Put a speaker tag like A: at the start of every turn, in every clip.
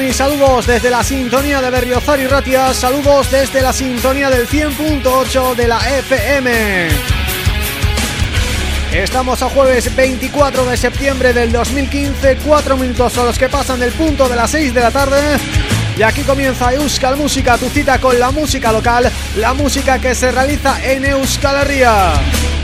A: Y saludos desde la sintonía de Berriozar y Ratia, saludos desde la sintonía del 100.8 de la FM. Estamos a jueves 24 de septiembre del 2015, cuatro minutos son los que pasan del punto de las 6 de la tarde y aquí comienza Euskal Música, tu cita con la música local, la música que se realiza en Euskal Herria.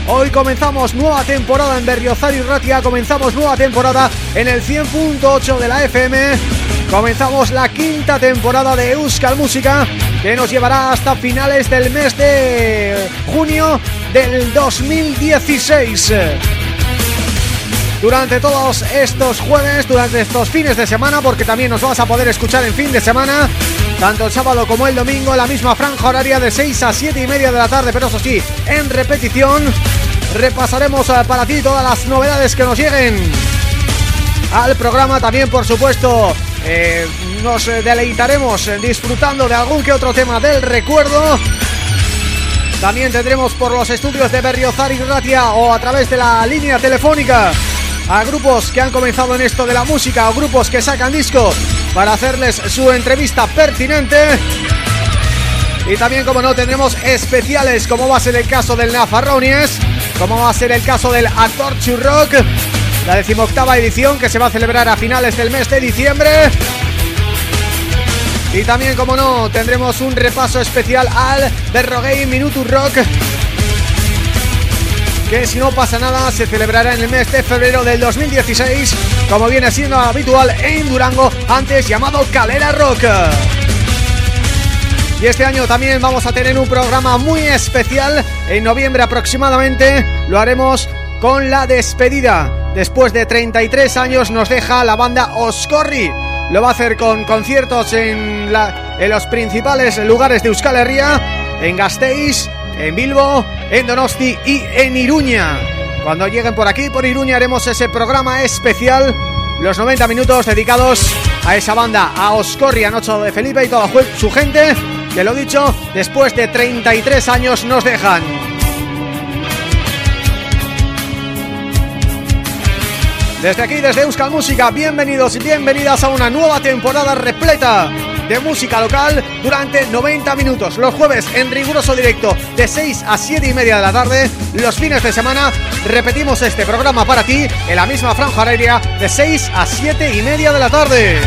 A: Hoy comenzamos nueva temporada en Berriozar y Ratia, comenzamos nueva temporada en el 100.8 de la FM. Comenzamos la quinta temporada de Euskal Música que nos llevará hasta finales del mes de junio del 2016. Durante todos estos jueves, durante estos fines de semana, porque también nos vas a poder escuchar en fin de semana, tanto el sábado como el domingo, la misma franja horaria de 6 a 7 y media de la tarde, pero eso sí, en repetición, repasaremos para ti todas las novedades que nos lleguen al programa, también por supuesto eh, nos deleitaremos disfrutando de algún que otro tema del recuerdo También tendremos por los estudios de Berriozar y Ratia o a través de la línea telefónica a grupos que han comenzado en esto de la música o grupos que sacan disco para hacerles su entrevista pertinente. Y también, como no, tendremos especiales como va a ser el caso del Nafarronies, como va a ser el caso del Actor Rock, la decimoctava edición que se va a celebrar a finales del mes de diciembre. Y también, como no, tendremos un repaso especial al Berro Game Minuto Rock que si no pasa nada se celebrará en el mes de febrero del 2016 como viene siendo habitual en Durango, antes llamado Calera Rock. Y este año también vamos a tener un programa muy especial, en noviembre aproximadamente lo haremos con la despedida. Después de 33 años nos deja la banda Oscorri lo va a hacer con conciertos en, los principales lugares de Euskal Herria, en Gasteiz, en Bilbo, en Donosti y en Iruña. Cuando lleguen por aquí, por Iruña, haremos ese programa especial, los 90 minutos dedicados a esa banda, a Oscorri, a Nocho de Felipe y toda su gente, que lo dicho, después de 33 años nos dejan. Desde aquí, desde Euskal Música, bienvenidos y bienvenidas a una nueva temporada repleta de música local durante 90 minutos. Los jueves en riguroso directo de 6 a 7 y media de la tarde. Los fines de semana repetimos este programa para ti en la misma franja horaria de 6 a 7 y media de la tarde.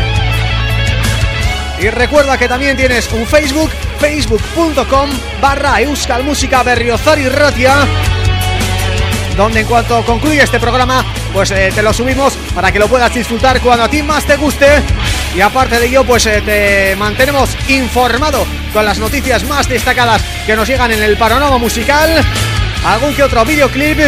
A: Y recuerda que también tienes un Facebook, facebook.com barra Euskal Música Berriozar y Ratia donde en cuanto concluye este programa pues eh, te lo subimos para que lo puedas disfrutar cuando a ti más te guste. Y aparte de ello pues eh, te mantenemos informado con las noticias más destacadas que nos llegan en el panorama musical algún que otro videoclip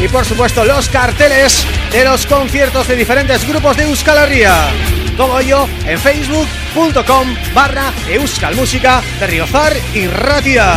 A: y por supuesto los carteles de los conciertos de diferentes grupos de Euskal Herria. Todo ello en facebook.com barra Euskal Música de Riozar y Ratia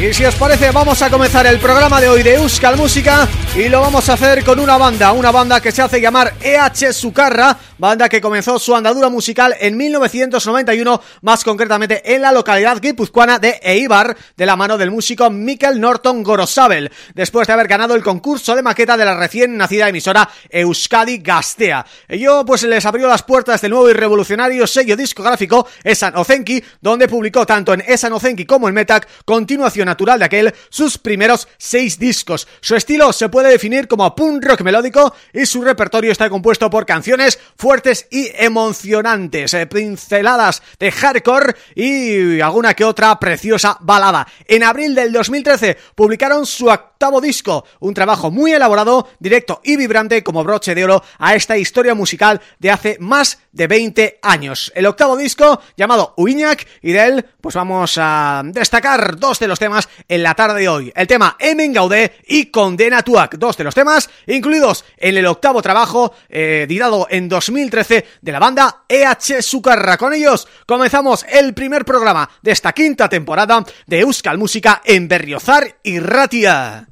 A: Y si os parece vamos a comenzar el programa de hoy de Euskal Música y lo vamos a hacer con una banda, una banda que se hace llamar EH Sucarra, banda que comenzó su andadura musical en 1991, más concretamente en la localidad guipuzcoana de Eibar, de la mano del músico Mikel Norton Gorosabel, después de haber ganado el concurso de maqueta de la recién nacida emisora Euskadi Gastea. Ello pues les abrió las puertas del nuevo y revolucionario sello discográfico Esan Ozenki, donde publicó tanto en Esan Ozenki como en Metac continuación natural de aquel sus primeros seis discos. Su estilo se puede definir como punk rock melódico y su repertorio está compuesto por canciones fuertes y emocionantes, eh, pinceladas de hardcore y alguna que otra preciosa balada. En abril del 2013 publicaron su octavo disco, un trabajo muy elaborado, directo y vibrante como broche de oro a esta historia musical de hace más de 20 años. El octavo disco llamado Uiñac y de él pues vamos a destacar dos de los temas en la tarde de hoy. El tema Emen Gaudé y Condena Tuac, dos de los temas incluidos en el octavo trabajo eh, editado en 2013 de la banda EH Sucarra. Con ellos comenzamos el primer programa de esta quinta temporada de Euskal Música en Berriozar y Ratia.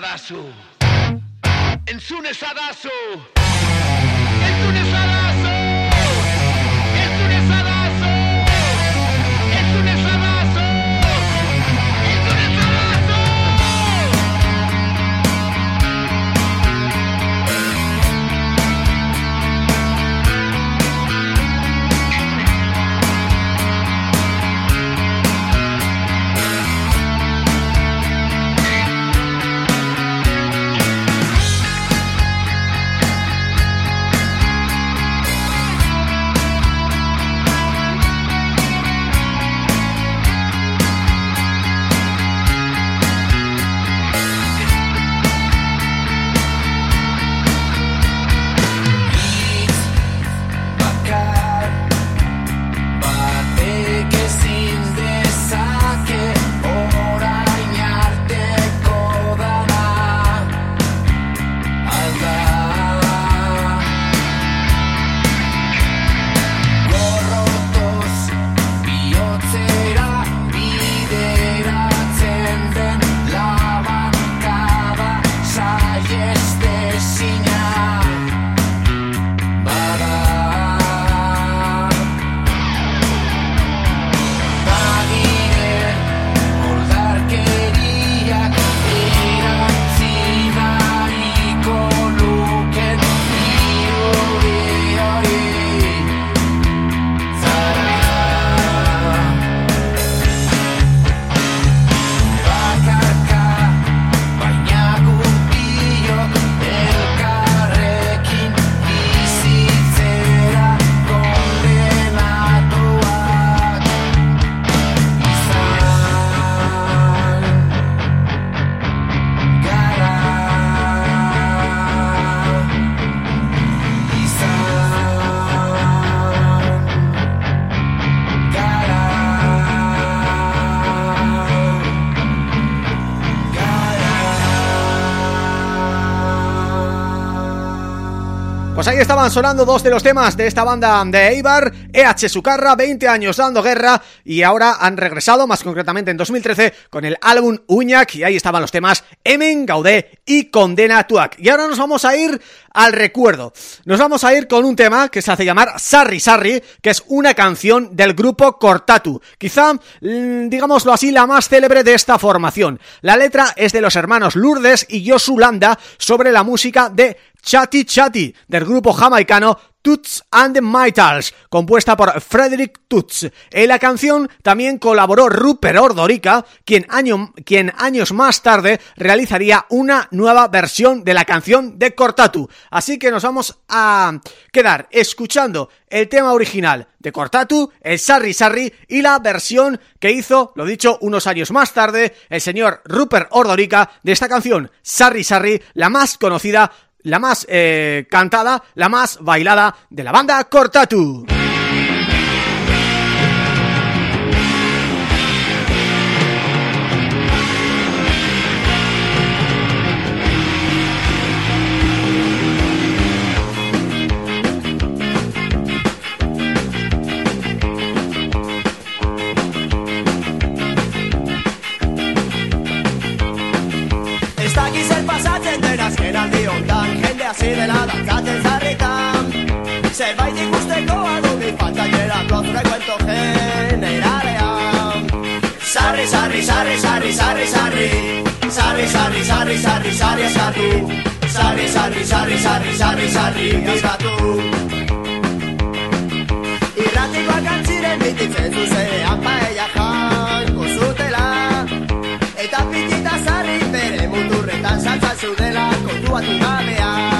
A: abraço. Ahí estaban sonando dos de los temas de esta banda de Eibar, EH Sucarra, 20 años dando guerra y ahora han regresado, más concretamente en 2013, con el álbum Uñac y ahí estaban los temas Emen, Gaudé y Condena Tuac. Y ahora nos vamos a ir al recuerdo. Nos vamos a ir con un tema que se hace llamar Sarri Sarri, que es una canción del grupo Cortatu. Quizá, mm, digámoslo así, la más célebre de esta formación. La letra es de los hermanos Lourdes y Josu Landa sobre la música de Chatty Chatty del grupo jamaicano Toots and the Mitals, compuesta por Frederick Toots. En la canción también colaboró Rupert Ordorica, quien, quien años más tarde realizaría una nueva versión de la canción de Cortatu. Así que nos vamos a quedar escuchando el tema original de Cortatu, el Sarri Sarri y la versión que hizo, lo dicho, unos años más tarde, el señor Rupert Ordorica de esta canción, Sarri Sarri, la más conocida la más eh, cantada, la más bailada de la banda Cortatu.
B: Dela dantzatzen zarritan Zerbait ikusteko adubi falta geratu zure kuento generalean Sarri, sarri, sarri, sarri, sarri, sarri Sarri, sarri, sarri, sarri, sarri, sarri Sarri, sarri, sarri, sarri, sarri, sarri, gazbatu Irratikoak antziren bititzen zuzean paella janko zutela Eta pitita sarri bere muturretan saltza zudela kontuatu gabean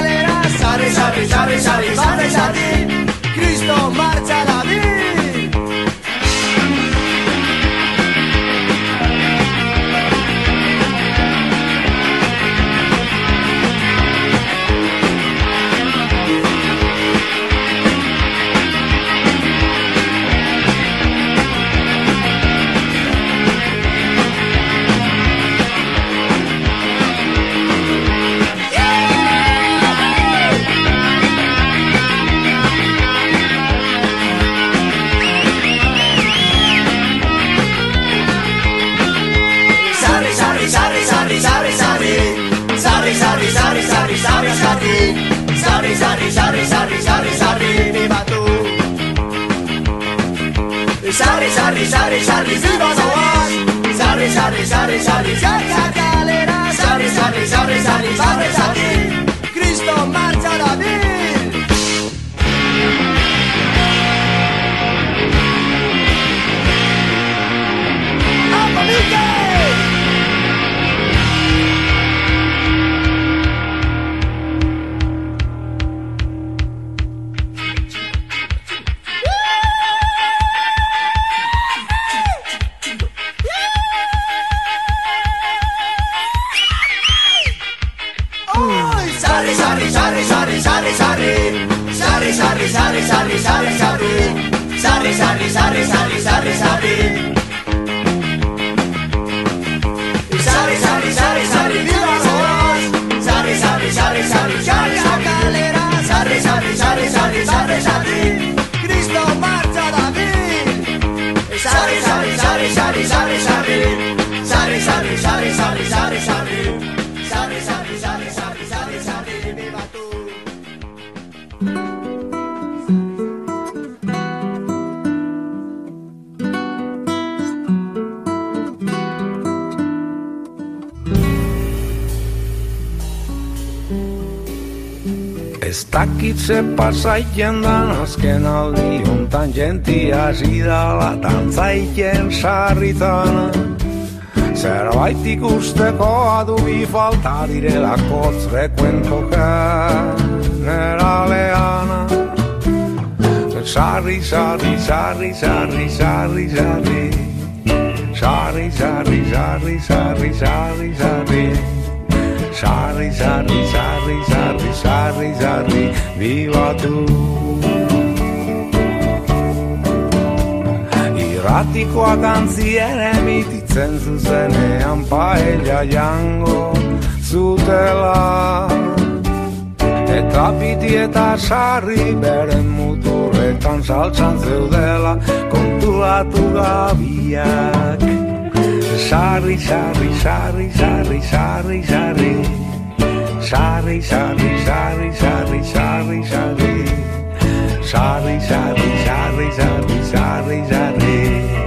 B: sales avisales avisales avisales a ti Cristo marcha sarri, sarri, sarri, ziba zoaz Sarri, sarri, sarri, sarri, sarri, Sarri, sarri, sarri, sarri, sarri, sarri Cristo marcha da bil
C: Ez dakitzen pasaiten dan azken aldi hontan jenti hasi dala tantzaiten sarritan Zerbait ikusteko adu bi falta direlako zrekuen tokan kotzrekuento generaleana Sarri, sarri, sarri, sarri, sarri, sarri Sarri, sarri, sarri, sarri, sarri, sarri Sarri, sarri, sarri, sarri, sarri, sarri, viva tu Irratikoa kantzien emititzen zuzenean paella jango zutela Eta piti eta sarri beren muturretan saltzan zeudela kontuatu gabiak. Sarri, sarri, sarri, sarri, sarri, sarri. Sarri, sarri, sarri, sarri, sarri, sarri. Sarri, sarri, sarri, sarri, sarri, sarri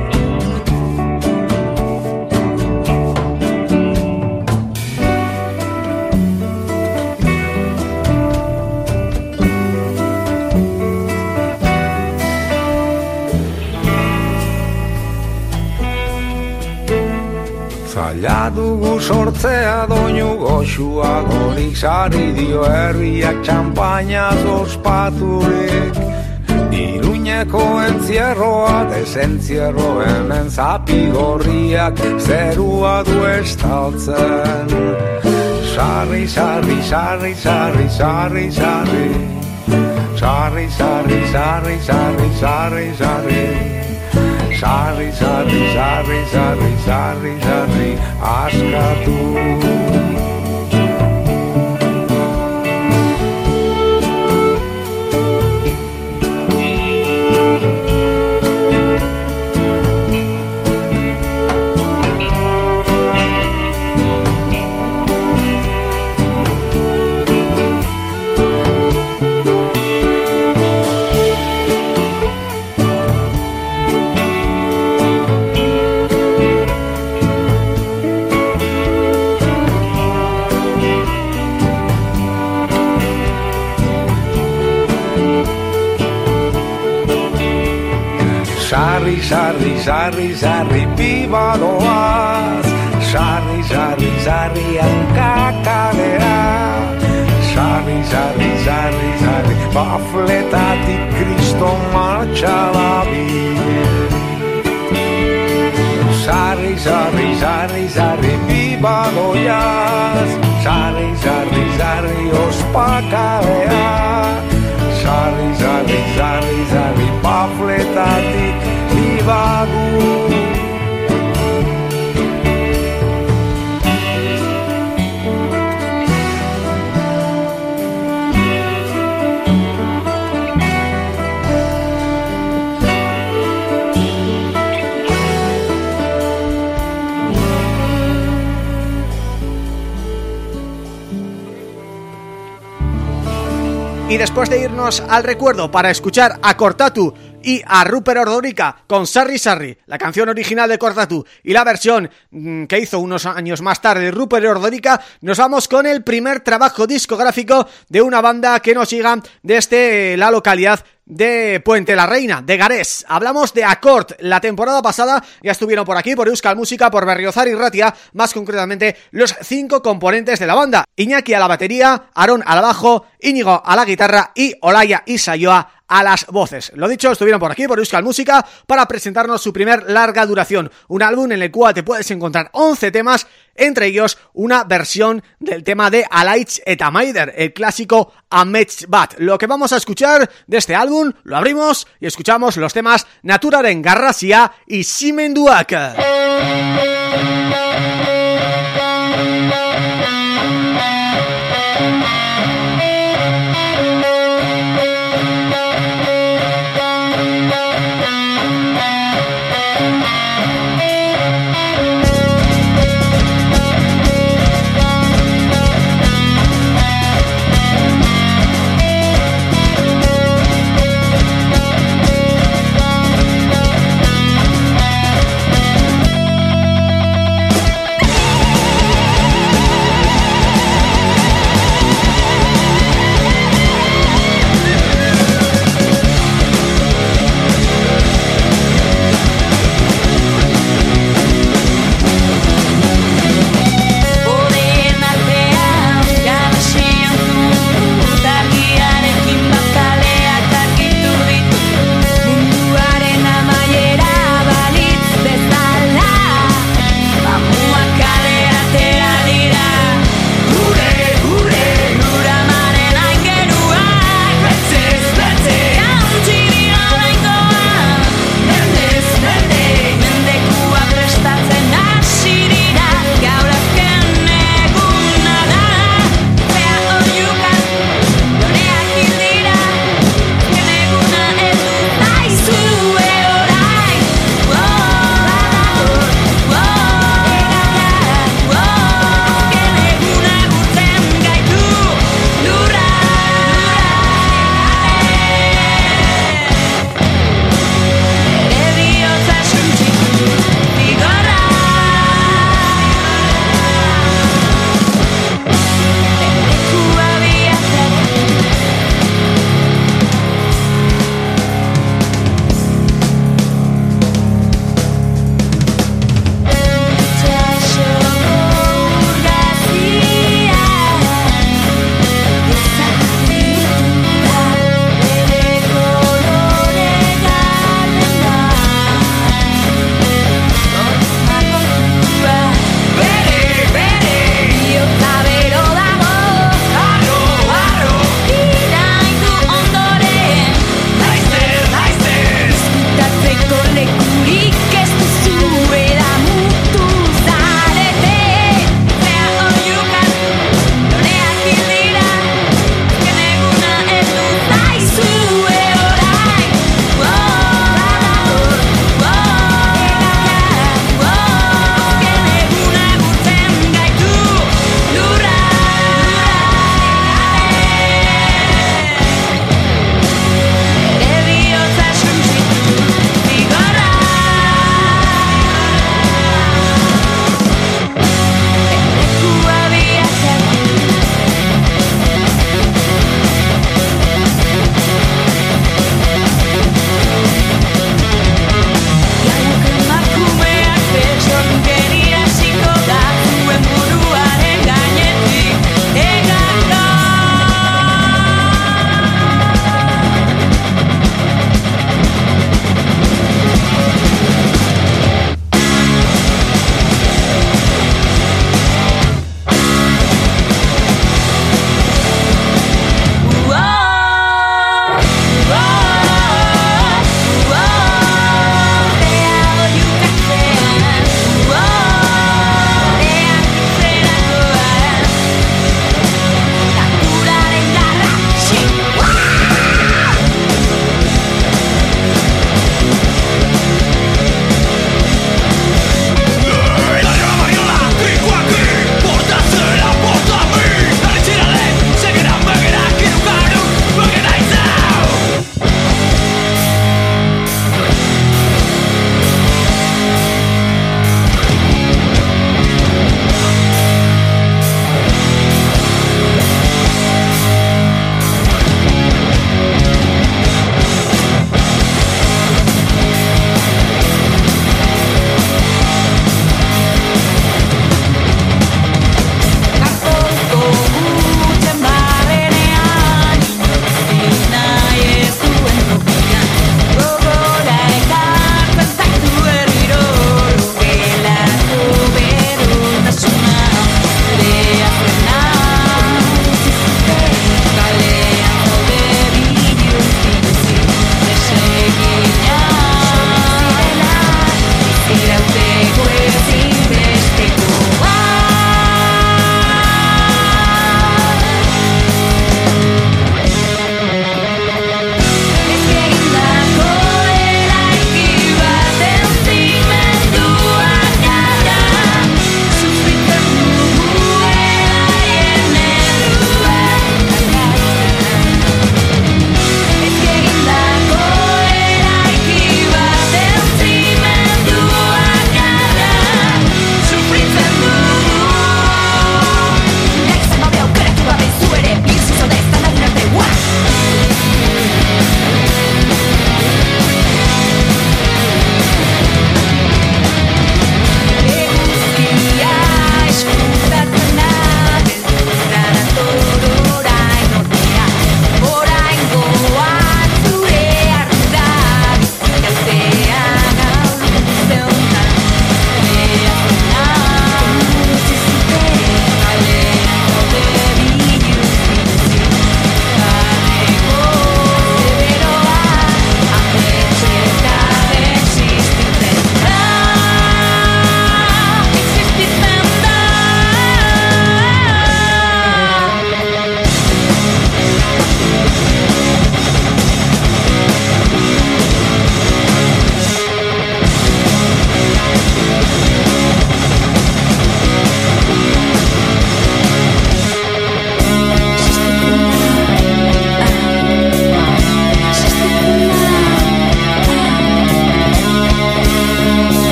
C: Zaila dugu sortzea doinu goxua gorik sari dio herriak txampaina zospaturik Iruñeko entzierroa desentzierro hemen zapi gorriak zerua du estaltzen. Sarri, sarri, sarri, sarri, sarri, sarri Sarri, sarri, sarri, sarri, sarri, sarri Sarri, sarri, sarri, sarri, sarri, sarri, askatu Σαρή, σαρή, σαρή, σαρή, πίπα, τοβά. Σαρή, σαρή, σαρή, ένκακα, καβερά. Σαρή, σαρή, σαρή, σαρή, πα' φλετά τη, Cristo, μάχη, αγαπητή. Σαρή, σαρή, σαρή, σαρή, πίπα, τοβά. Σαρή, σαρή, σαρή, ω. Sarri, sarri, sarri, sarri, bafletatik vago
A: Y después de irnos al recuerdo para escuchar a Cortatu y a Rupert Ordorica con Sarri Sarri, la canción original de Cortatu y la versión mm, que hizo unos años más tarde Rupert Ordorica, nos vamos con el primer trabajo discográfico de una banda que nos siga desde la localidad de Puente la Reina, de Garés. Hablamos de Accord. La temporada pasada ya estuvieron por aquí, por Euskal Música, por Berriozar y Ratia, más concretamente los cinco componentes de la banda. Iñaki a la batería, Aarón al bajo, Íñigo a la guitarra y Olaya y Sayoa a las voces. Lo dicho, estuvieron por aquí, por Euskal Música, para presentarnos su primer larga duración. Un álbum en el cual te puedes encontrar 11 temas, entre ellos una versión del tema de Alaitz Etamaider, el clásico Bat. Lo que vamos a escuchar de este álbum, lo abrimos y escuchamos los temas Naturaren Garrasia y Simenduak.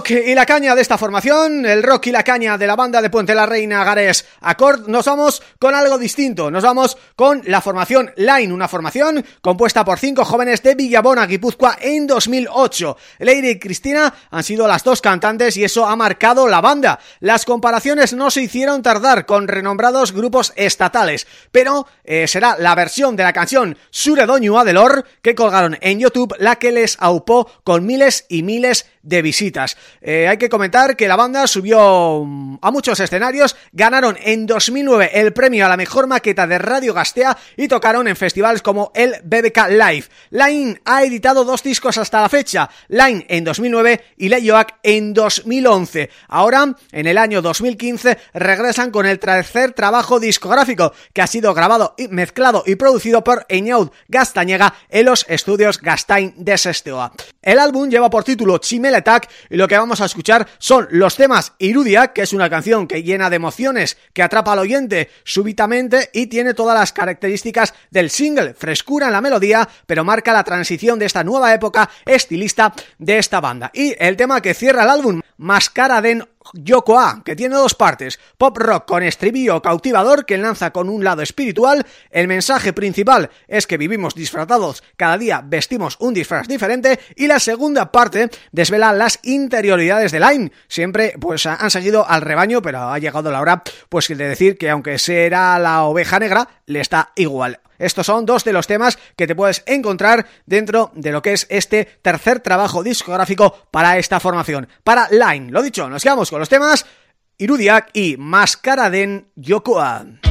A: Rock y la caña de esta formación, el rock y la caña de la banda de Puente la Reina Gares Accord, nos vamos con algo distinto. Nos vamos con la formación Line, una formación compuesta por cinco jóvenes de Villabona, Guipúzcoa, en 2008. Leire y Cristina han sido las dos cantantes y eso ha marcado la banda. Las comparaciones no se hicieron tardar con renombrados grupos estatales, pero eh, será la versión de la canción Sure Doñu Adelor que colgaron en YouTube la que les aupó con miles y miles de visitas. Eh, hay que comentar que la banda subió mm, a muchos escenarios, ganaron en 2009 el premio a la mejor maqueta de Radio Gastea y tocaron en festivales como el BBK Live. Line ha editado dos discos hasta la fecha, Line en 2009 y Leyoac en 2011. Ahora, en el año 2015, regresan con el tercer trabajo discográfico que ha sido grabado, y mezclado y producido por Eñaud Gastañega en los estudios Gastain de Sesteoa. El álbum lleva por título Chime Attack y lo que vamos a escuchar son los temas Irudia, que es una canción que llena de emociones, que atrapa al oyente súbitamente y tiene todas las características del single, frescura en la melodía, pero marca la transición de esta nueva época estilista de esta banda. Y el tema que cierra el álbum, Mascara den Yoko A, que tiene dos partes, pop rock con estribillo cautivador que lanza con un lado espiritual, el mensaje principal es que vivimos disfrazados, cada día vestimos un disfraz diferente. Y la segunda parte desvela las interioridades de Line, siempre pues han seguido al rebaño pero ha llegado la hora pues de decir que aunque será la oveja negra, le está igual. Estos son dos de los temas que te puedes encontrar dentro de lo que es este tercer trabajo discográfico para esta formación, para Line. Lo dicho, nos quedamos con los temas Irudiak y Mascaraden Yokoa.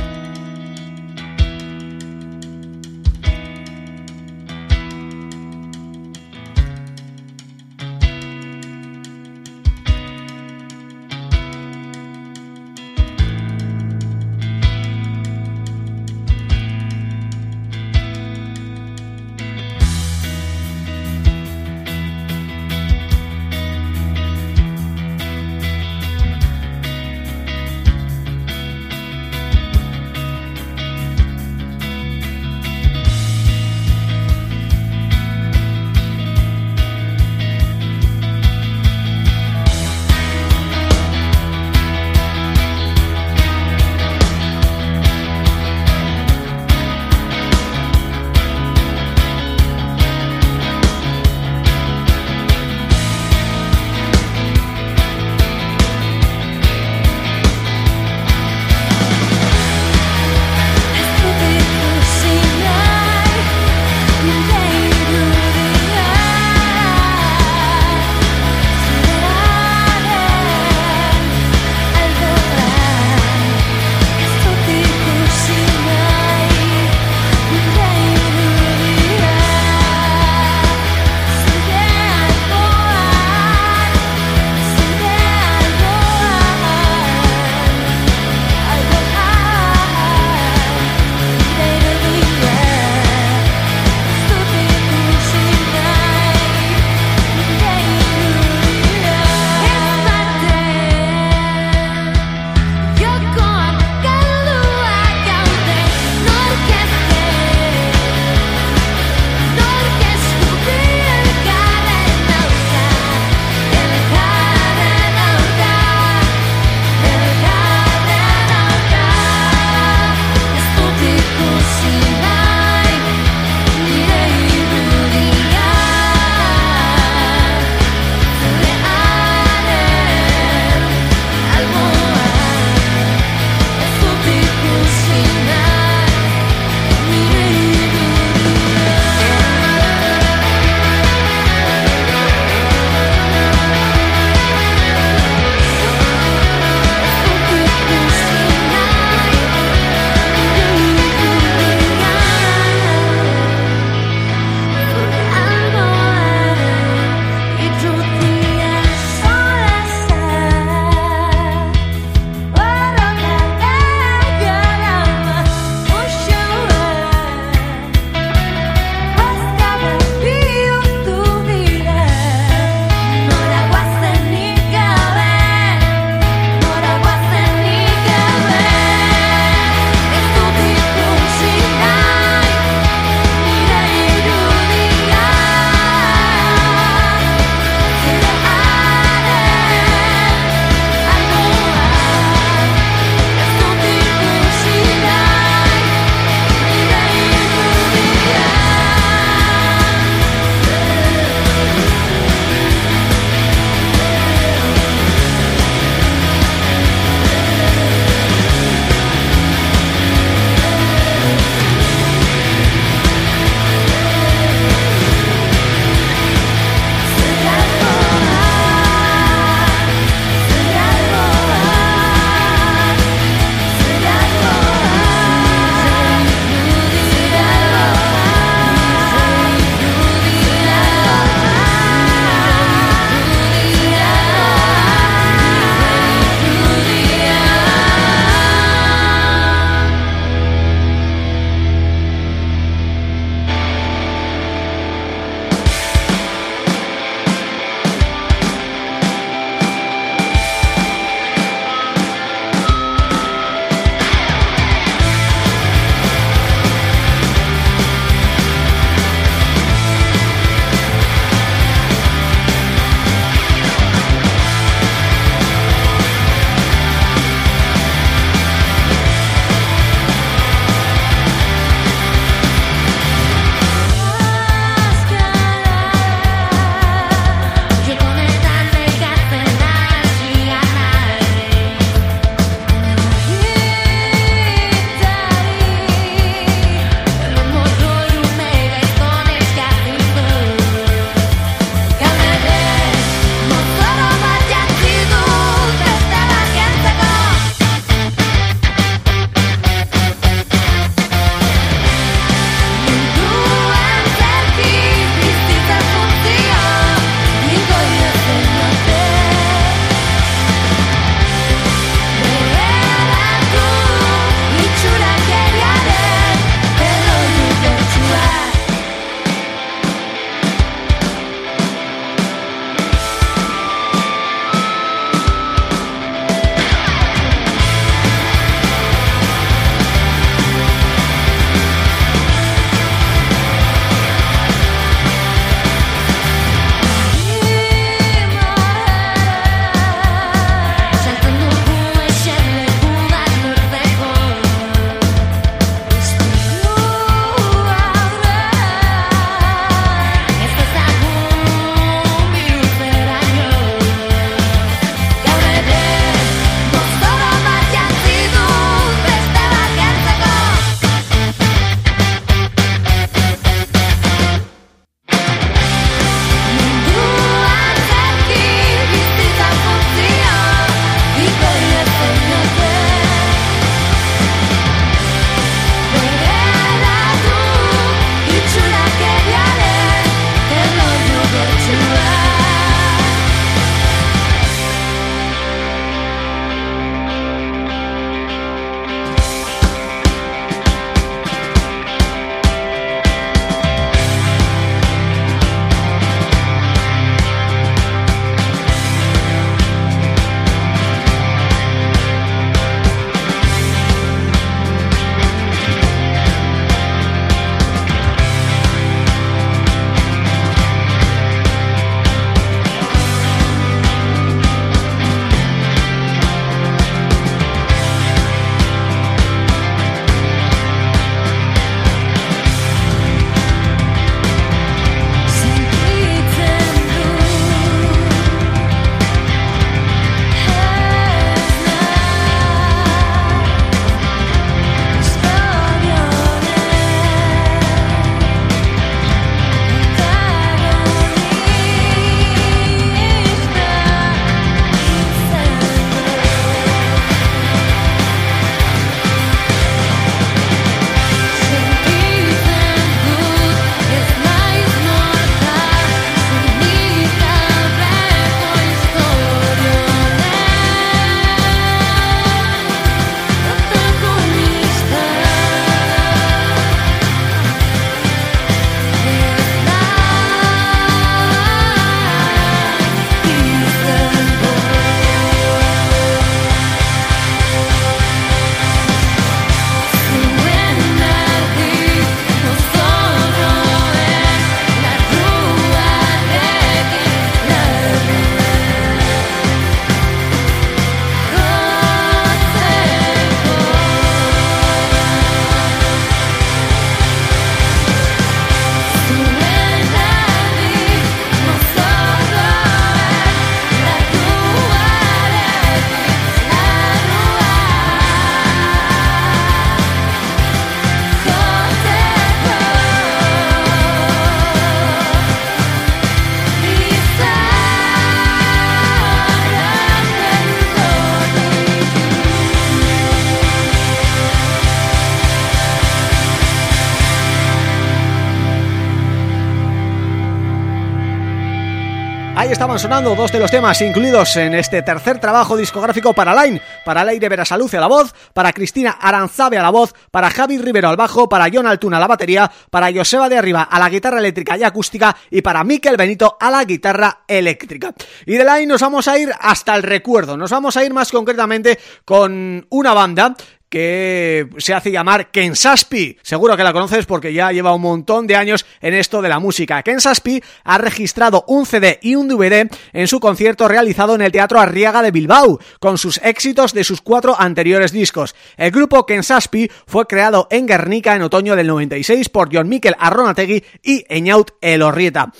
A: Sonando dos de los temas incluidos en este tercer trabajo discográfico para Line, para Leire Verasaluce a la voz, para Cristina Aranzabe a la voz, para Javi Rivero al bajo, para John Altuna a la batería, para Joseba de Arriba a la guitarra eléctrica y acústica y para Miquel Benito a la guitarra eléctrica. Y de Line nos vamos a ir hasta el recuerdo, nos vamos a ir más concretamente con una banda que se hace llamar Kensaspi. Seguro que la conoces porque ya lleva un montón de años en esto de la música. Kensaspi ha registrado un CD y un DVD en su concierto realizado en el Teatro Arriaga de Bilbao, con sus éxitos de sus cuatro anteriores discos. El grupo Kensaspi fue creado en Guernica en otoño del 96 por John Miquel Arronategui y Eñaut Elorrieta.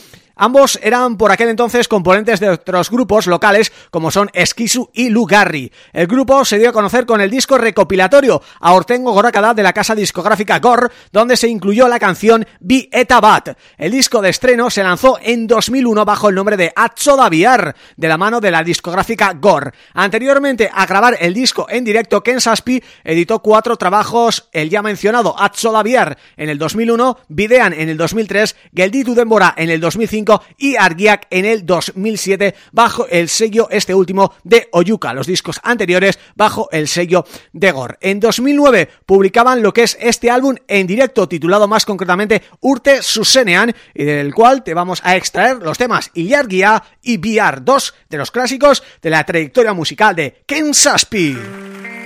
A: Ambos eran por aquel entonces componentes de otros grupos locales como son Esquisu y Lugarri. El grupo se dio a conocer con el disco recopilatorio a Ortengo Gorakada de la casa discográfica Gor, donde se incluyó la canción Bi Eta Bat. El disco de estreno se lanzó en 2001 bajo el nombre de Daviar, de la mano de la discográfica Gor. Anteriormente a grabar el disco en directo, Ken Saspi editó cuatro trabajos, el ya mencionado Daviar en el 2001, Videan en el 2003, Gelditu Dembora en el 2005 y Argiak en el 2007 bajo el sello este último de Oyuka, los discos anteriores bajo el sello de Gor. En 2009 publicaban lo que es este álbum en directo titulado más concretamente Urte Susenean y del cual te vamos a extraer los temas Ilargia y VR, dos de los clásicos de la trayectoria musical de Ken Saspi.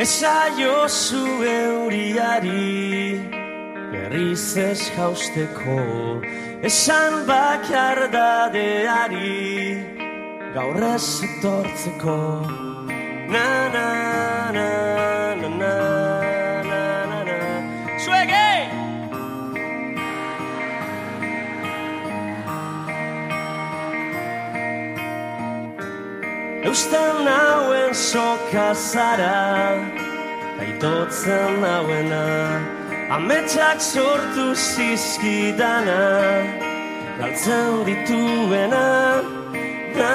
D: Esa jozu euriari Berriz ez jausteko Esan bakardadeari Gaur ez etortzeko. Na na na Eusten nauen soka zara Aitotzen nauena. Ametsak sortu zizkidana Galtzen dituena. Na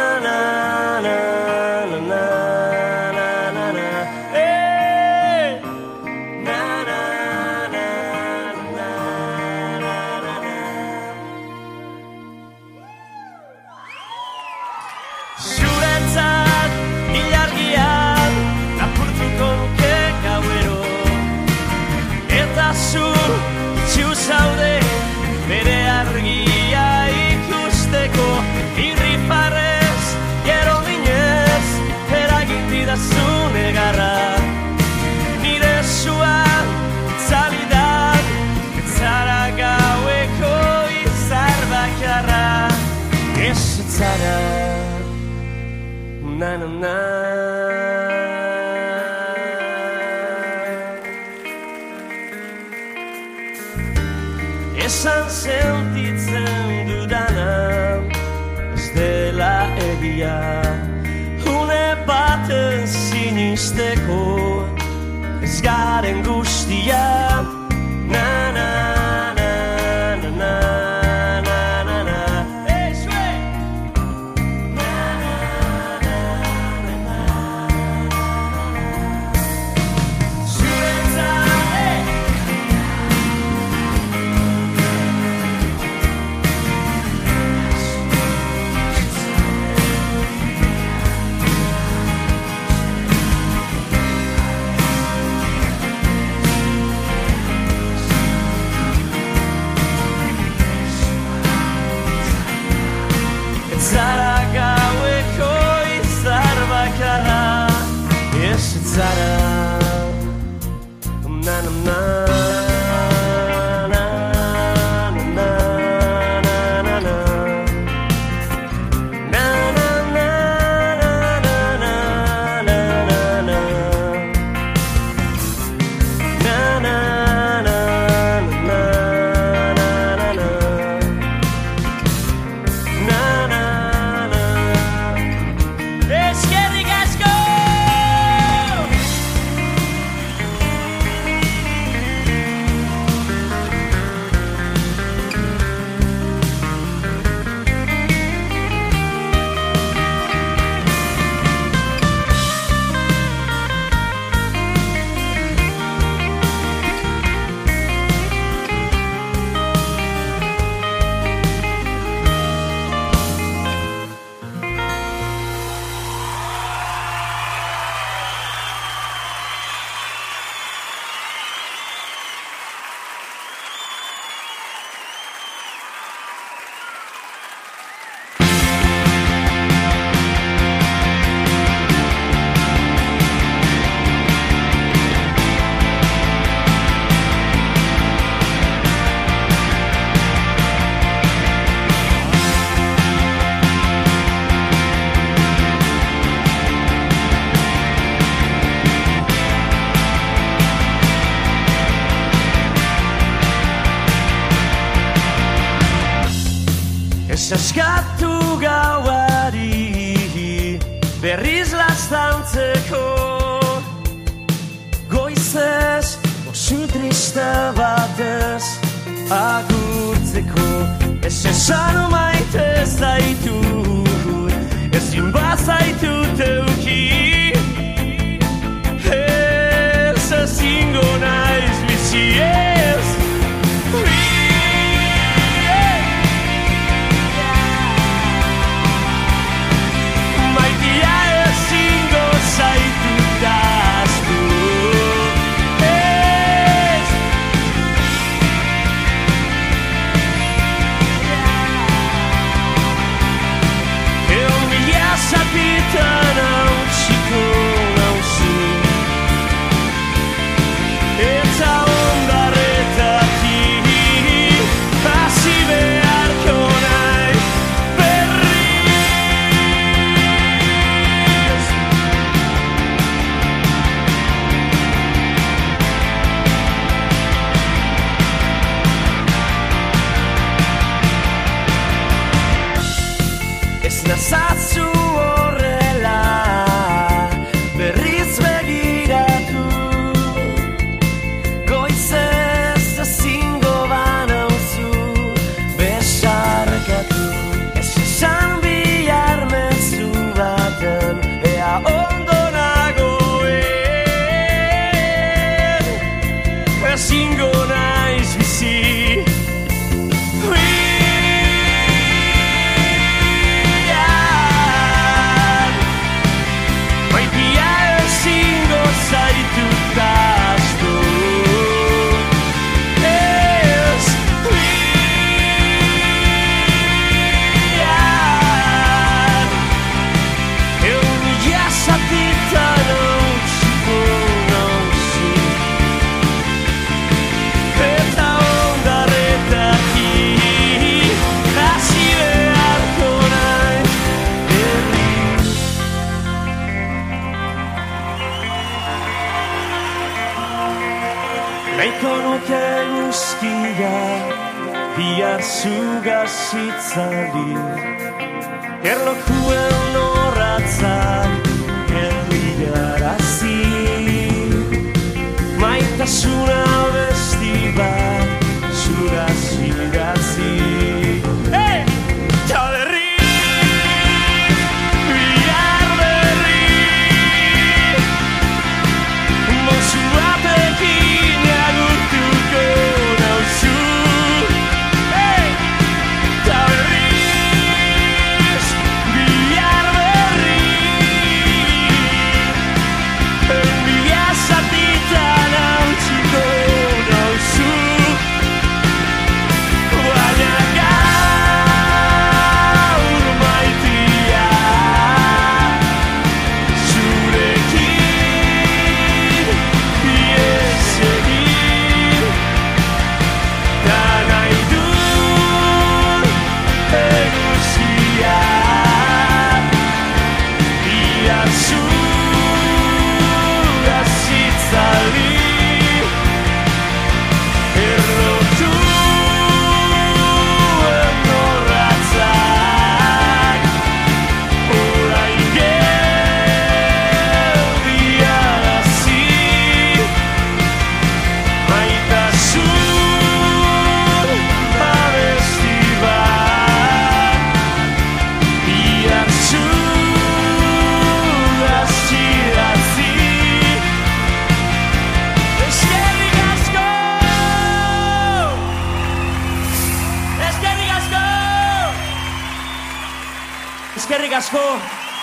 D: Eskerrik asko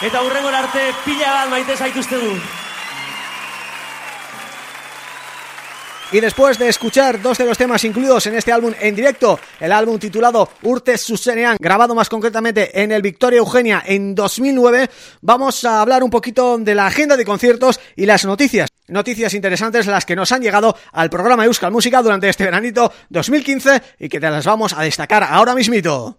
D: eta hurrengora arte pila bat maite zaituzte du.
A: Y después de escuchar dos de los temas incluidos en este álbum en directo, el álbum titulado Urtes Susenean, grabado más concretamente en el Victoria Eugenia en 2009, vamos a hablar un poquito de la agenda de conciertos y las noticias. Noticias interesantes las que nos han llegado al programa Euskal Música durante este veranito 2015 y que te las vamos a destacar ahora mismito.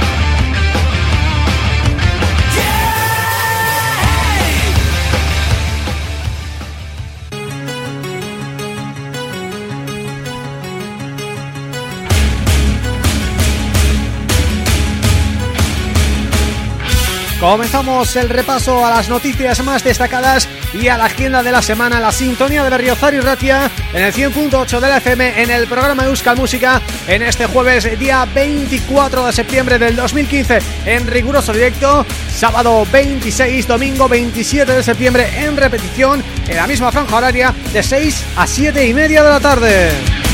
A: Comenzamos el repaso a las noticias más destacadas y a la agenda de la semana, la sintonía de Berriozar y Ratia en el 100.8 de la FM en el programa Euskal Música en este jueves día 24 de septiembre del 2015 en riguroso directo, sábado 26, domingo 27 de septiembre en repetición en la misma franja horaria de 6 a 7 y media de la tarde.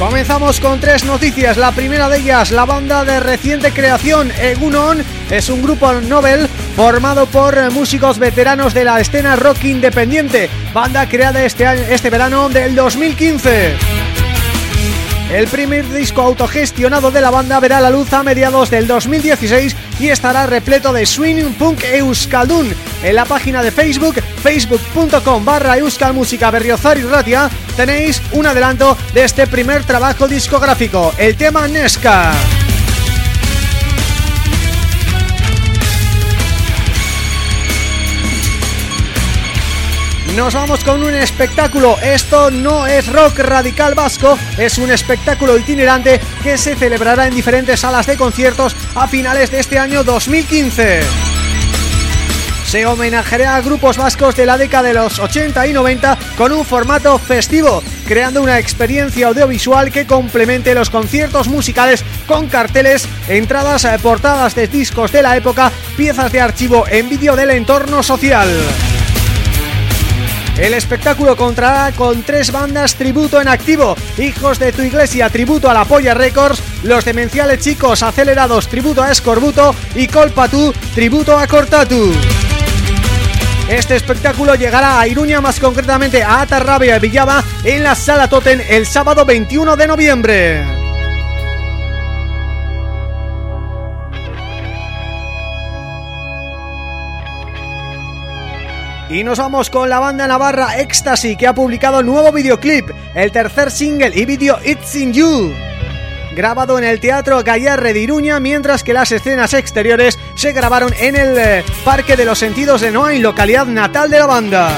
A: Comenzamos con tres noticias, la primera de ellas, la banda de reciente creación Egunon es un grupo novel formado por músicos veteranos de la escena rock independiente, banda creada este, año, este verano del 2015. El primer disco autogestionado de la banda verá la luz a mediados del 2016 y estará repleto de swing punk euskaldun. En la página de Facebook, facebook.com barra euskalmusica berriozar y ratia, tenéis un adelanto de este primer trabajo discográfico, el tema Nesca. Nos vamos con un espectáculo, esto no es rock radical vasco, es un espectáculo itinerante que se celebrará en diferentes salas de conciertos a finales de este año 2015. Se homenajeará a grupos vascos de la década de los 80 y 90 con un formato festivo, creando una experiencia audiovisual que complemente los conciertos musicales con carteles, entradas portadas de discos de la época, piezas de archivo en vídeo del entorno social. El espectáculo contará con tres bandas tributo en activo. Hijos de tu iglesia, tributo a la Polla Records. Los Demenciales Chicos Acelerados, tributo a Escorbuto. Y Colpatú, tributo a Cortatu. Este espectáculo llegará a Iruña, más concretamente a Atarrabia Villaba, en la Sala Toten el sábado 21 de noviembre. Y nos vamos con la banda navarra Ecstasy que ha publicado nuevo videoclip, el tercer single y vídeo It's In You grabado en el Teatro Gallarre de Iruña mientras que las escenas exteriores se grabaron en el eh, Parque de los Sentidos de Noain, localidad natal de la banda.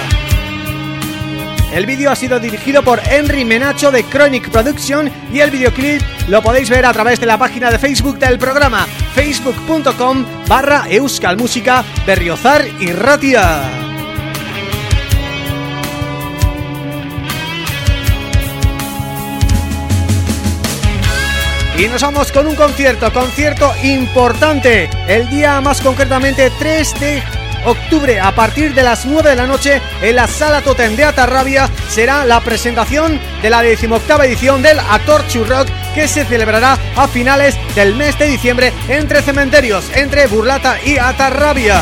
A: El vídeo ha sido dirigido por Henry Menacho de Chronic Production y el videoclip lo podéis ver a través de la página de Facebook del programa facebook.com barra euskalmusica berriozar y ratia. Y nos vamos con un concierto, concierto importante El día más concretamente 3 de octubre a partir de las 9 de la noche en la Sala Totem de Atarrabia será la presentación de la decimoctava edición del Atorchu Rock que se celebrará a finales del mes de diciembre entre cementerios, entre Burlata y Atarrabia.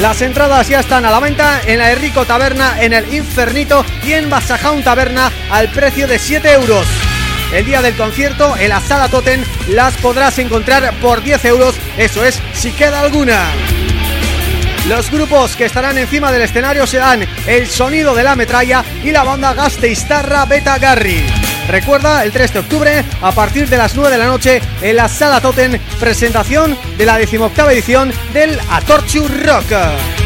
A: Las entradas ya están a la venta en la Enrico Taberna, en el Infernito y en Basajaun Taberna al precio de 7 euros. El día del concierto en la Sala Totem las podrás encontrar por 10 euros, eso es, si queda alguna. Los grupos que estarán encima del escenario serán El Sonido de la Metralla y la banda Gasteiztarra Beta Garry. Recuerda, el 3 de octubre, a partir de las 9 de la noche, en la Sala Totem, presentación de la decimoctava edición del Atorchu Rock.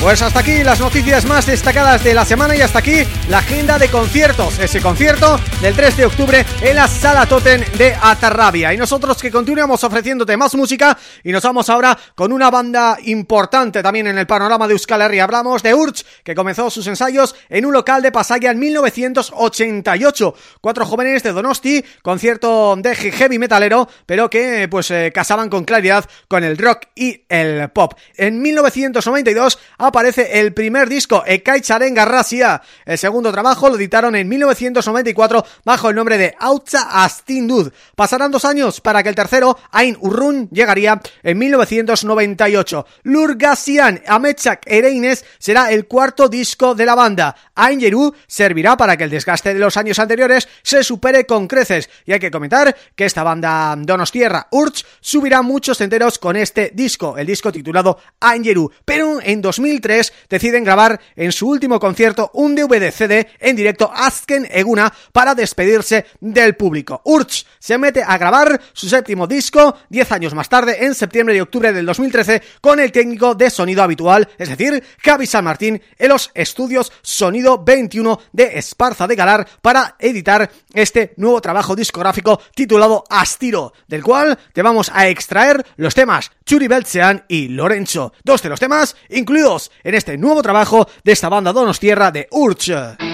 A: Pues hasta aquí las noticias más destacadas de la semana y hasta aquí la agenda de conciertos. Ese concierto del 3 de octubre en la Sala Totem de Atarrabia. Y nosotros que continuamos ofreciéndote más música y nos vamos ahora con una banda importante también en el panorama de Euskal Herria. Hablamos de Urch, que comenzó sus ensayos en un local de Pasaya en 1988. Cuatro jóvenes de Donosti, concierto de heavy metalero, pero que pues eh, casaban con claridad con el rock y el pop. En 1992 aparece el primer disco, Ekaitzaren Garrasia. El segundo trabajo lo editaron en 1994 bajo el nombre de Autza Astindud. Pasarán dos años para que el tercero, Ain Urrun, llegaría en 1998. Lurgasian Amechak Ereines será el cuarto disco de la banda. Ain Yeru servirá para que el desgaste de los años anteriores se supere con creces. Y hay que comentar que esta banda Donostierra Urch subirá muchos enteros con este disco, el disco titulado Ain Yeru. Pero en 2000 2003 deciden grabar en su último concierto un DVD-CD en directo Azken Eguna para despedirse del público. Urch se mete a grabar su séptimo disco 10 años más tarde, en septiembre y octubre del 2013, con el técnico de sonido habitual, es decir, Javi San Martín, en los estudios Sonido 21 de Esparza de Galar para editar este nuevo trabajo discográfico titulado Astiro, del cual te vamos a extraer los temas Churi Beltzean y Lorenzo, dos de los temas incluidos en este nuevo trabajo de esta banda Donostierra de Urch.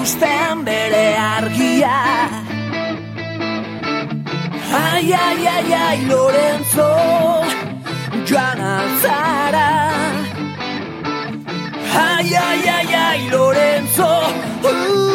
E: erakusten bere argia Ai, ai, ai, ai, Lorenzo, joan altzara Ai, ai, ai, ai, Lorenzo, uh -uh.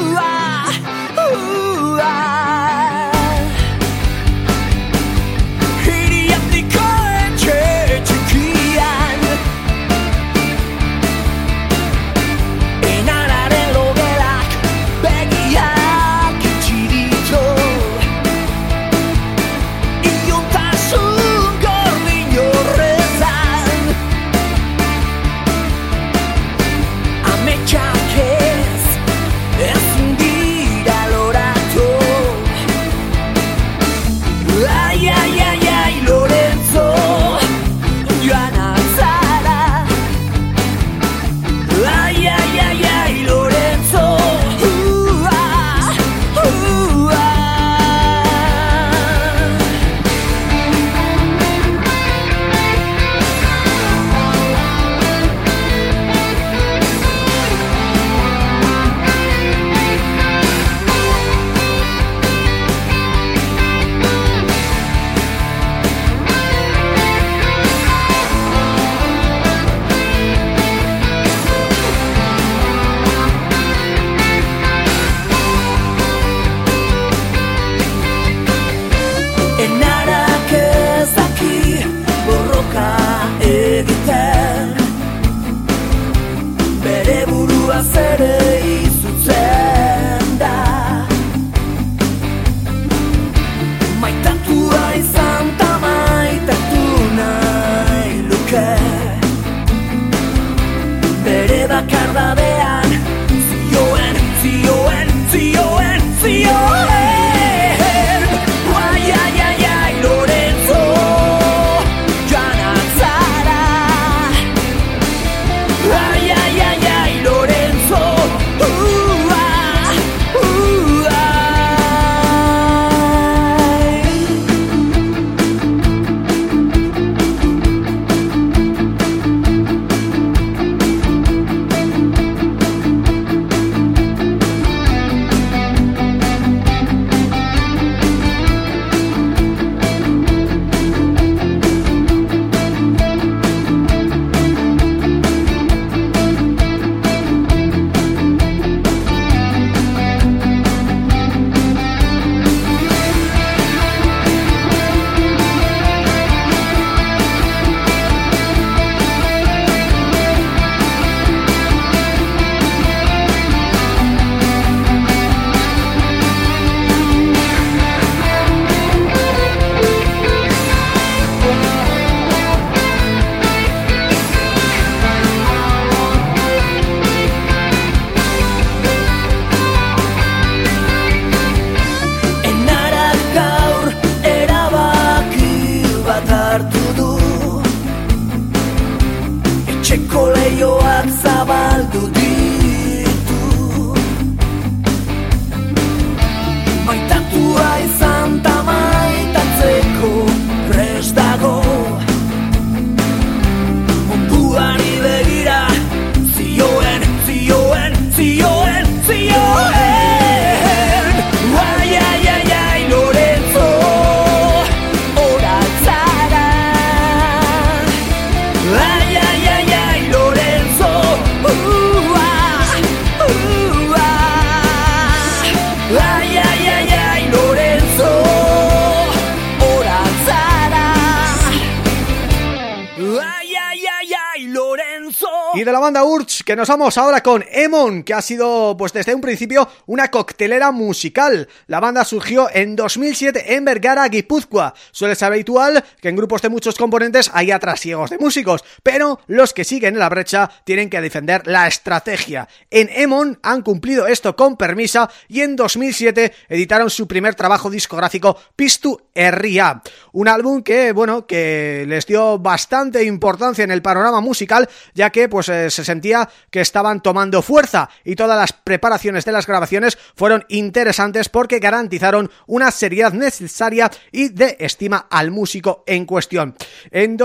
F: Nos vamos ahora con Emon, que ha sido pues desde un principio una coctelera musical. La banda surgió en 2007 en Vergara, Guipúzcoa. Suele ser habitual que en grupos de muchos componentes haya trasiegos de músicos, pero los que siguen en la brecha tienen que defender la estrategia. En Emon han cumplido esto con permisa y en 2007 editaron su primer trabajo discográfico Pistu Herria, un álbum que, bueno, que les dio bastante importancia en el panorama musical, ya que pues eh, se sentía que estaban tomando fuerza y todas las preparaciones de las grabaciones fueron interesantes porque garantizaron una seriedad necesaria y de estima al músico en cuestión. En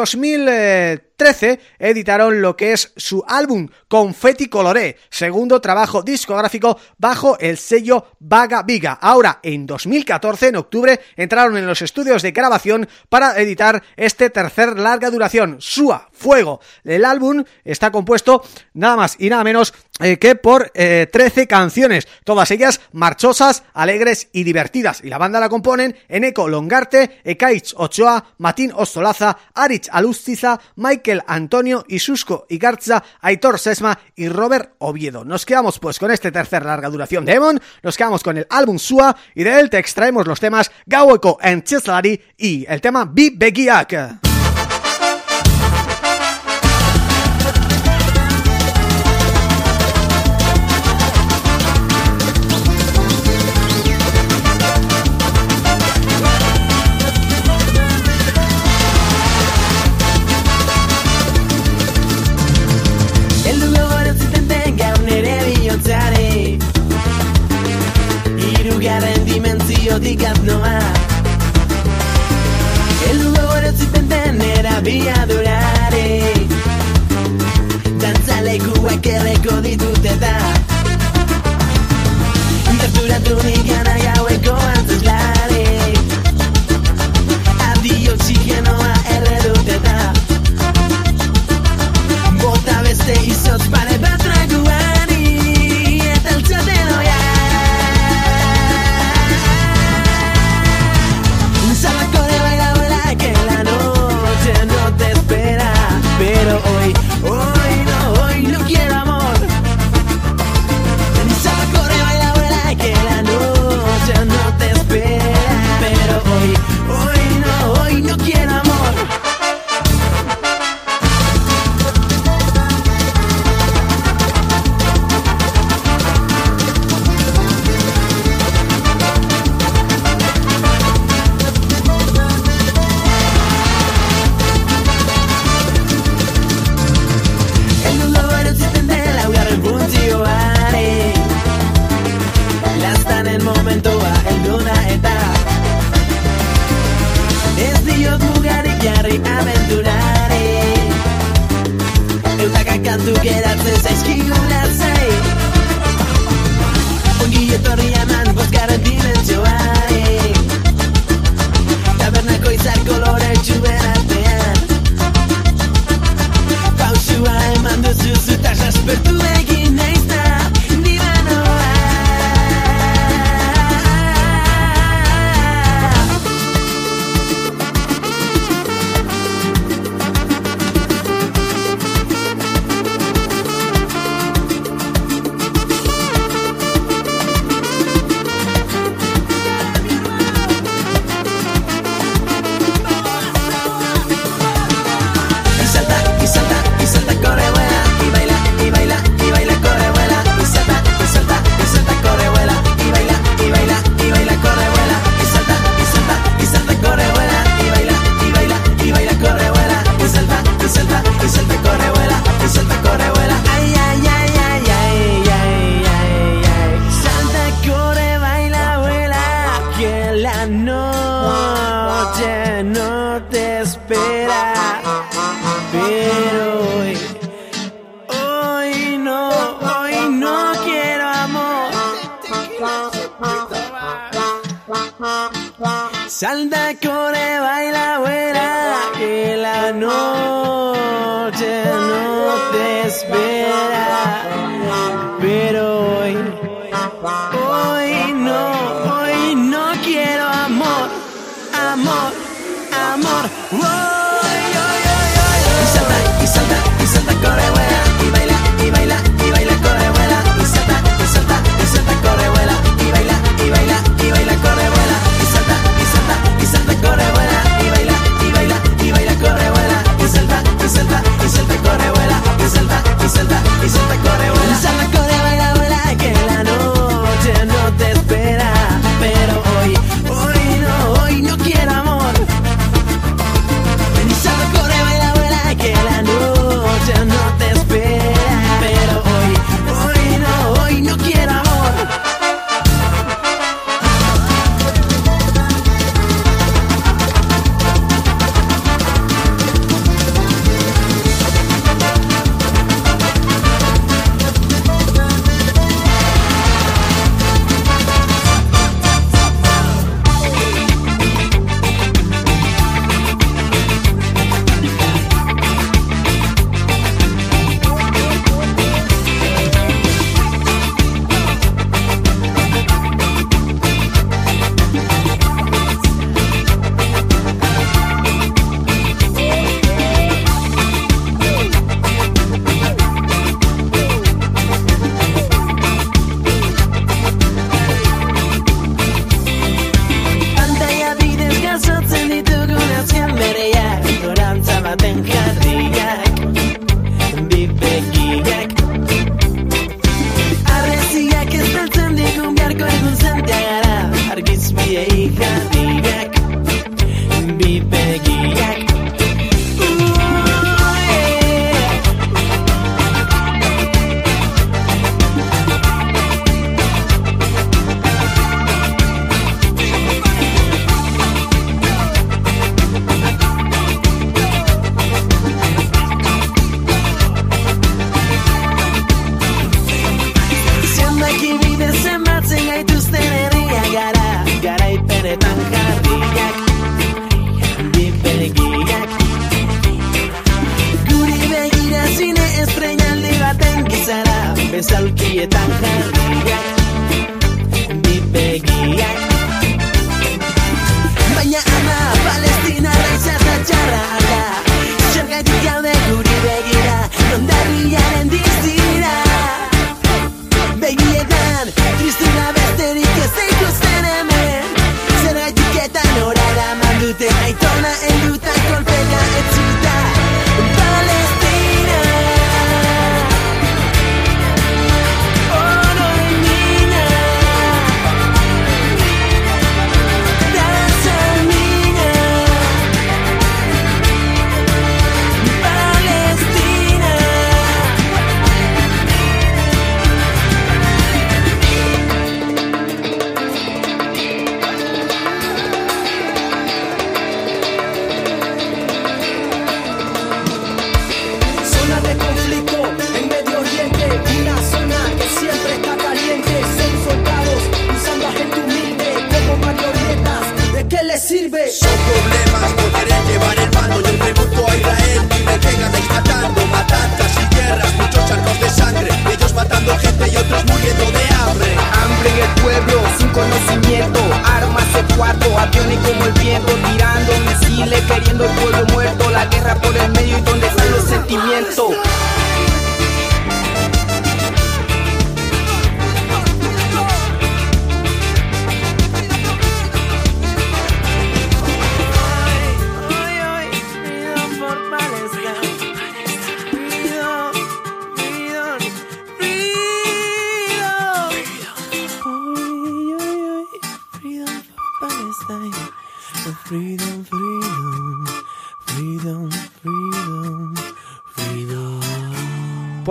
F: 2013 editaron lo que es su álbum Confetti Coloré, segundo trabajo discográfico bajo el sello Vaga Viga. Ahora, en 2014, en octubre, entraron en los estudios de grabación para editar este tercer larga duración, Sua, Fuego. El álbum está compuesto nada más y nada menos eh, que por eh, 13 canciones, todas ellas marchosas, alegres y divertidas. Y la banda la componen Eneco Longarte, Ekaich Ochoa, Matín Ostolaza, Arich Alustiza, Antonio, Isusco Igarza, Aitor Sesma y Robert Oviedo. Nos quedamos pues con este tercer larga duración de Emon, nos quedamos con el álbum Sua y de él te extraemos los temas Gaueko en Cheslari y el tema Bi. doing? Can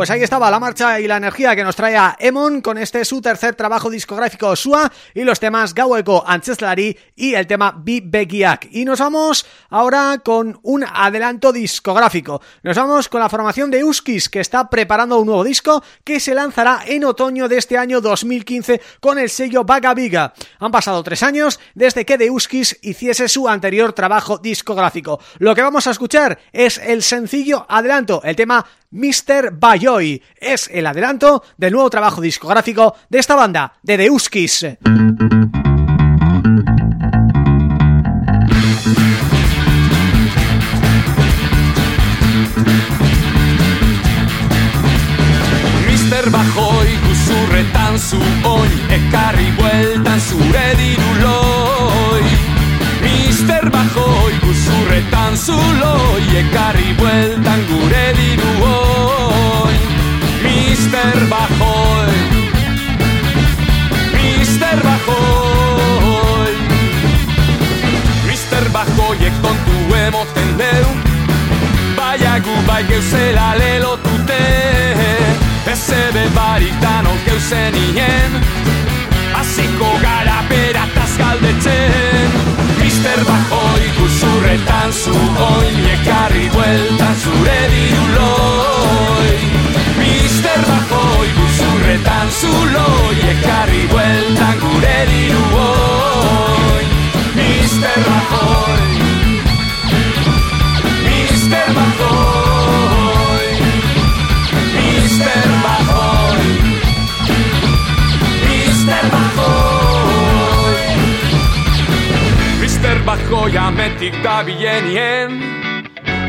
A: Pues ahí estaba la marcha y la energía que nos trae a Emon con este su tercer trabajo discográfico Sua y los temas Gaueko Anceslari y el tema Bi Begiak. Y nos vamos ahora con un adelanto discográfico. Nos vamos con la formación de Uskis que está preparando un nuevo disco que se lanzará en otoño de este año 2015 con el sello Vaga Viga. Han pasado tres años desde que de Uskis hiciese su anterior trabajo discográfico. Lo que vamos a escuchar es el sencillo adelanto, el tema Mr. Bayoy. Es el adelanto del nuevo trabajo discográfico de esta banda, de The
E: Ekarri bueltan gure diruoi Mister Bajoy Mister Bajoy Mister Bajoyek kontu emoten deu. Baina gu bai geuzela lelotute. Ezebe baritan geuzen nien Aziko gara berataz galdetzen. Mister Bajoi guzurretan zu oin Ekarri bueltan zure diruloi. Mister Bajoi guzurretan zu loi Ekarri bueltan gure diruoi. Mister Bajoi Mister Bajoy ametik da bilenien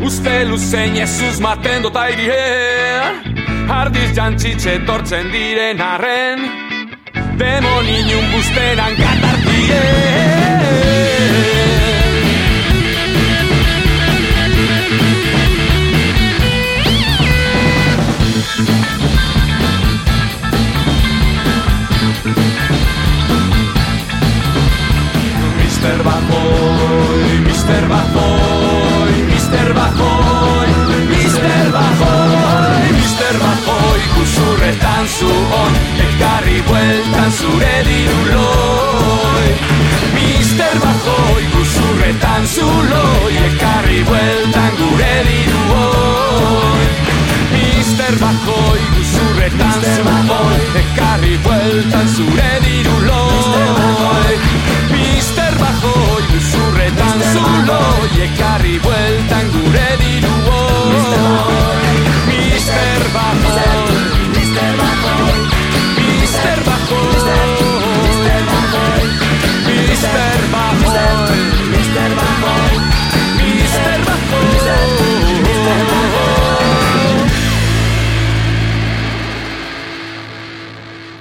E: Uste luzein ezuz maten dota irien Ardiz jantzitxe tortzen diren arren. Demoninun buzteran katartien Oi mister bajoi, mister bajoi, mister bajoi, oi mister bajoi, kusuretan suo, el zure diluloi. Mister bajoi, kusuretan suo, el carri vuelta zure diluloi. Mister bajoi, kusuretan suo, el zure diluloi bajo hoy zurretan zulo ekarri bueltan gure diru hoy Mr. Bajoy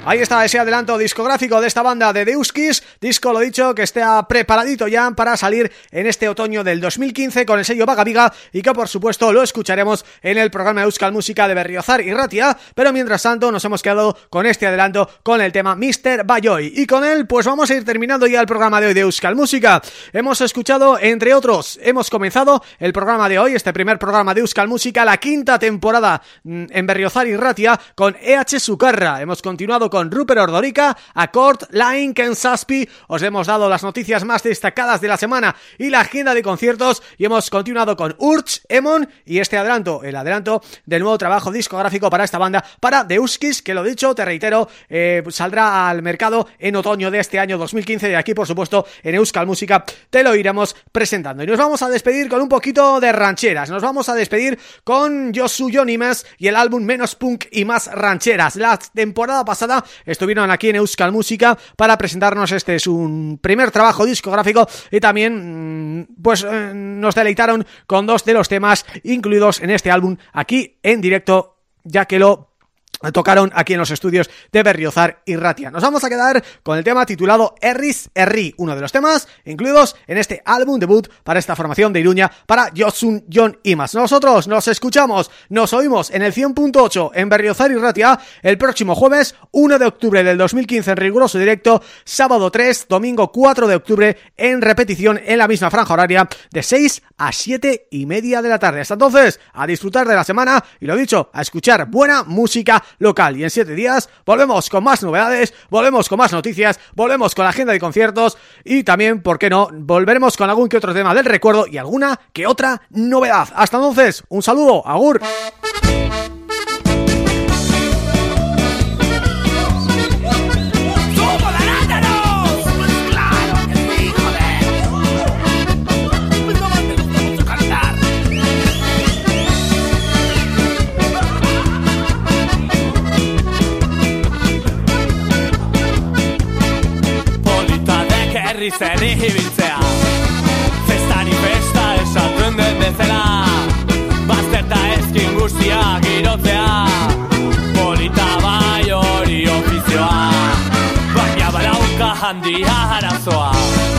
A: Ahí está ese adelanto discográfico de esta banda de Deuskis, disco lo dicho que está preparadito ya para salir en este otoño del 2015 con el sello Vaga Viga y que por supuesto lo escucharemos en el programa Euskal Música de Berriozar y Ratia, pero mientras tanto nos hemos quedado con este adelanto con el tema Mr. Bayoy y con él pues vamos a ir terminando ya el programa de hoy de Euskal Música. Hemos escuchado entre otros, hemos comenzado el programa de hoy, este primer programa de Euskal Música, la quinta temporada mm, en Berriozar y Ratia con EH Sucarra. Hemos continuado con Rupert Ordorica, Accord, Line, Ken Saspi. Os hemos dado las noticias más destacadas de la semana y la agenda de conciertos y hemos continuado con Urch, Emon y este adelanto, el adelanto del nuevo trabajo discográfico para esta banda, para Deuskis, que lo dicho, te reitero, eh, saldrá al mercado en otoño de este año 2015 y aquí, por supuesto, en Euskal Música te lo iremos presentando. Y nos vamos a despedir con un poquito de rancheras. Nos vamos a despedir con Josu Yonimas y el álbum Menos Punk y Más Rancheras. La temporada pasada estuvieron aquí en Euskal Música para presentarnos este es un primer trabajo discográfico y también mm, pues eh, nos deleitaron con dos de los temas incluidos en este álbum aquí en directo ya que lo tocaron aquí en los estudios de Berriozar y Ratia. Nos vamos a quedar con el tema titulado Erris Erri, uno de los temas incluidos en este álbum debut para esta formación de Iruña para Josun John Imas. Nosotros nos escuchamos, nos oímos en el 100.8 en Berriozar y Ratia el próximo jueves 1 de octubre del 2015 en riguroso directo, sábado 3, domingo 4 de octubre en repetición en la misma franja horaria de 6 a 7 y media de la tarde. Hasta entonces, a disfrutar de la semana y lo dicho, a escuchar buena música local. Y en siete días volvemos con más novedades, volvemos con más noticias, volvemos con la agenda de conciertos y también, ¿por qué no?, volveremos con algún que otro tema del recuerdo y alguna que otra novedad. Hasta entonces, un saludo, agur.
D: Herri zerri hibiltzea Festari festa esatuen den bezala. Bazterta ezkin guztia girotzea. Polita bai hori ofizioa. Baina balauka handia arazoa